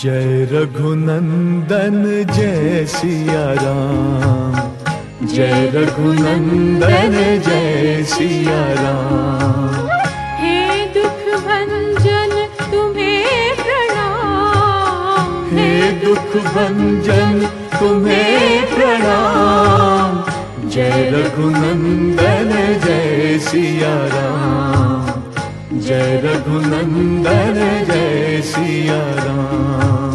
जय रघुनंदन जय सिया राम जय रघुनंदन जय सिया राम हे दुख भंजन तुम्हें प्रणाम। हे दुख भंजन तुम्हें प्रणाम। जय रघुनंदन जय सिया राम जय रघुनंदन जय सिया राम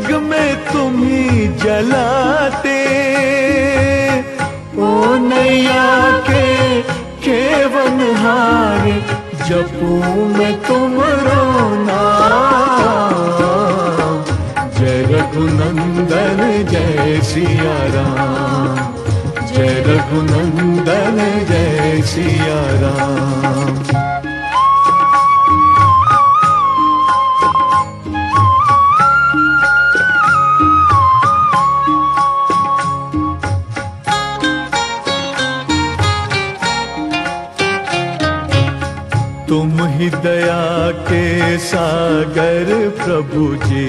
जग में तुम ही जलाते। ओ नैया के केवन हार, जपू मैं तुम रोना जय रघुनंदन, जय सिया राम जय रघुनंदन, जय सिया राम तुम ही दया के सागर प्रभु जी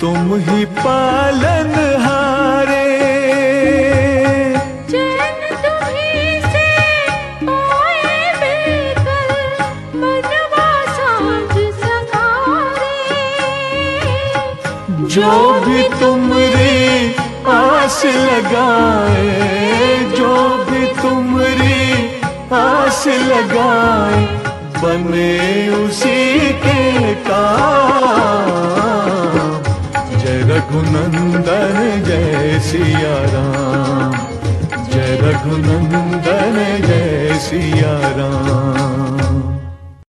तुम ही पालन हारे। जो भी तुमरी आस लगाए जो भी तुमरी आस लगाए बने उसी के काम। जय रघुनंदन जय सिया राम जय रघुनंदन जय सिया राम